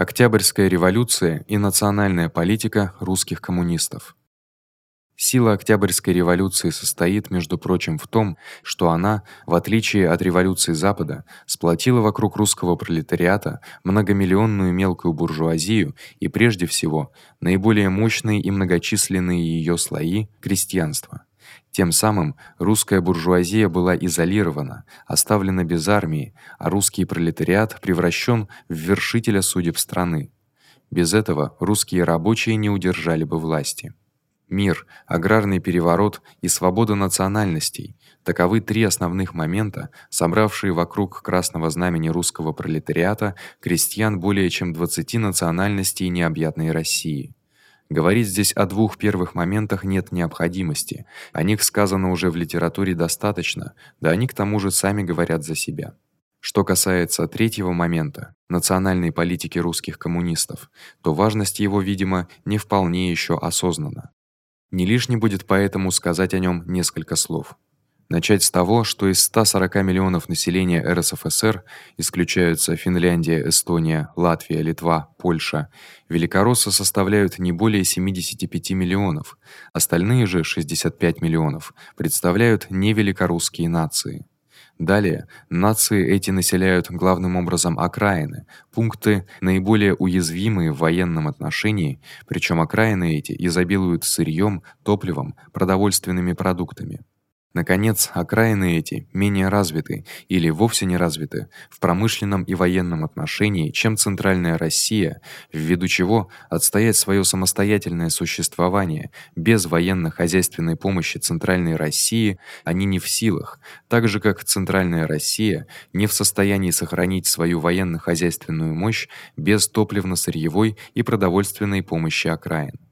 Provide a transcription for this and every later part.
Октябрьская революция и национальная политика русских коммунистов. Сила Октябрьской революции состоит, между прочим, в том, что она, в отличие от революции Запада, сплотила вокруг русского пролетариата многомиллионную мелкую буржуазию и прежде всего наиболее мощные и многочисленные её слои крестьянства. Тем самым русская буржуазия была изолирована, оставлена без армии, а русский пролетариат превращен в вершителя судеб страны. Без этого русские рабочие не удержали бы власти. Мир, аграрный переворот и свобода национальностей таковы три основных момента, собравшие вокруг красного знамени русского пролетариата крестьян более чем 20 национальностей необъятной России. Говорить здесь о двух первых моментах нет необходимости. О них сказано уже в литературе достаточно, да они к тому же сами говорят за себя. Что касается третьего момента национальной политики русских коммунистов, то важность его, видимо, не вполне ещё осознана. Не лишне будет поэтому сказать о нём несколько слов. Начать с того, что из 140 миллионов населения РСФСР исключаются Финляндия, Эстония, Латвия, Литва, Польша. Великороссы составляют не более 75 миллионов. Остальные же 65 миллионов представляют невеликорусские нации. Далее, нации эти населяют главным образом окраины, пункты наиболее уязвимые в военном отношении, причём окраины эти изобилуют сырьём, топливом, продовольственными продуктами. Наконец, окраины эти менее развиты или вовсе не развиты в промышленном и военном отношении, чем центральная Россия, ввиду чего отстоять своё самостоятельное существование без военно-хозяйственной помощи центральной России они не в силах, так же как центральная Россия не в состоянии сохранить свою военно-хозяйственную мощь без топливно-сырьевой и продовольственной помощи окраин.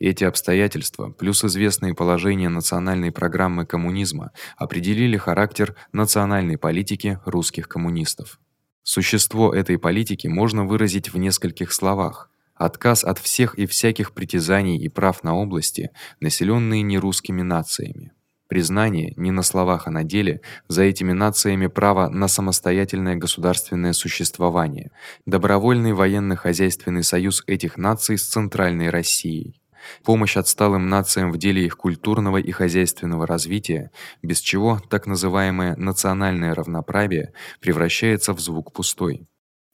Эти обстоятельства, плюс известные положения национальной программы коммунизма, определили характер национальной политики русских коммунистов. Существо этой политики можно выразить в нескольких словах: отказ от всех и всяких притязаний и прав на области, населённые нерусскими нациями. Признание не на словах, а на деле за этими нациями права на самостоятельное государственное существование. Добровольный военно-хозяйственный союз этих наций с центральной Россией помощь отсталым нациям в деле их культурного и хозяйственного развития, без чего так называемое национальное равноправие превращается в звук пустой.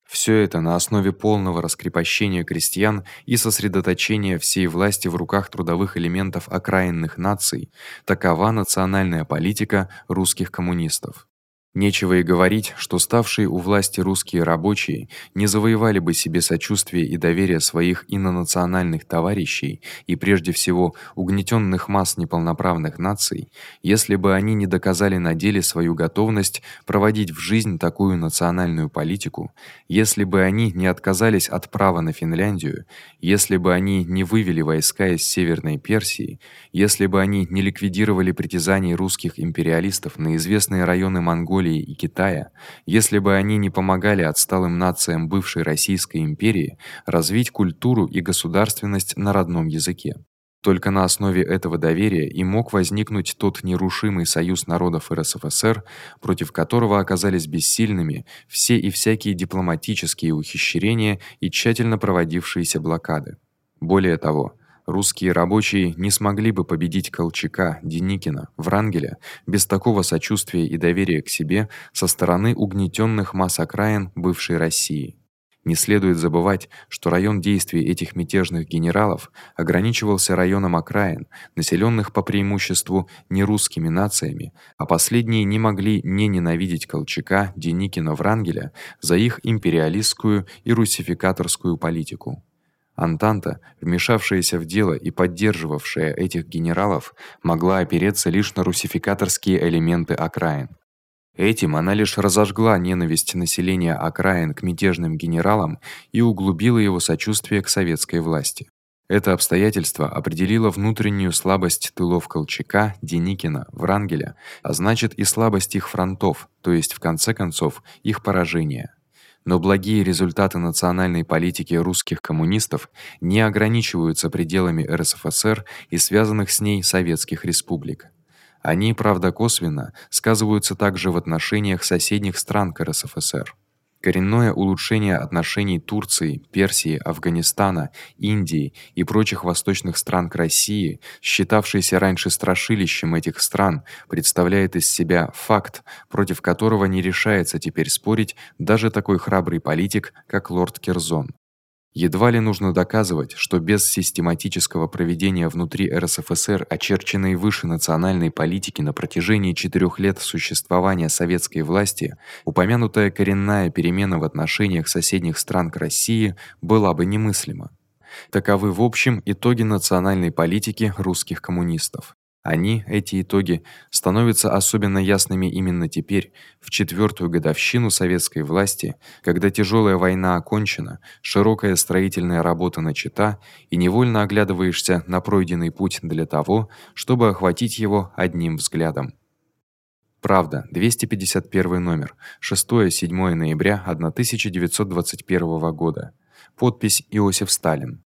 Всё это на основе полного раскрепощения крестьян и сосредоточения всей власти в руках трудовых элементов окраинных наций. Такова национальная политика русских коммунистов. Нечего и говорить, что ставшие у власти русские рабочие не завоевали бы себе сочувствие и доверие своих инонациональных товарищей и прежде всего угнетённых масс неполноправных наций, если бы они не доказали на деле свою готовность проводить в жизнь такую национальную политику, если бы они не отказались от права на Финляндию, если бы они не вывели войска из Северной Персии, если бы они не ликвидировали притязаний русских империалистов на известные районы Монголии Монголии и Китая, если бы они не помогали отсталым нациям бывшей Российской империи развить культуру и государственность на родном языке. Только на основе этого доверия и мог возникнуть тот нерушимый союз народов РСФСР, против которого оказались бессильными все и всякие дипломатические ухищрения и тщательно проводившиеся блокады. Более того, русские рабочие не смогли бы победить Колчака, Деникина, Врангеля без такого сочувствия и доверия к себе со стороны угнетённых масс окраин бывшей России. Не следует забывать, что район действий этих мятежных генералов ограничивался районом окраин, населённых по преимуществу не русскими нациями, а последние не могли не ненавидеть Колчака, Деникина, Врангеля за их империалистскую и русификаторскую политику. Антанта, вмешавшаяся в дело и поддерживавшая этих генералов, могла опереться лишь на русификаторские элементы окраин. Этим она лишь разожгла ненависть населения окраин к мятежным генералам и углубила его сочувствие к советской власти. Это обстоятельство определило внутреннюю слабость тылов Колчака, Деникина, Врангеля, а значит и слабость их фронтов, то есть в конце концов их поражение. Но благие результаты национальной политики русских коммунистов не ограничиваются пределами РСФСР и связанных с ней советских республик. Они, правда, косвенно сказываются также в отношениях соседних стран к РСФСР. Коренное улучшение отношений Турции, Персии, Афганистана, Индии и прочих восточных стран к России, считавшейся раньше страшилищем этих стран, представляет из себя факт, против которого не решается теперь спорить даже такой храбрый политик, как лорд Керзон. Едва ли нужно доказывать, что без систематического проведения внутри РСФСР очерченной выше национальной политики на протяжении четырёх лет существования советской власти, упомянутая коренная перемена в отношениях соседних стран к России была бы немыслима. Таковы в общем итоги национальной политики русских коммунистов. Они, эти итоги, становятся особенно ясными именно теперь, в четвёртую годовщину советской власти, когда тяжёлая война окончена, широкая строительная работа начата, и невольно оглядываешься на пройденный путь для того, чтобы охватить его одним взглядом. Правда, 251 номер. 6-7 ноября 1921 года. Подпись Иосиф Сталин.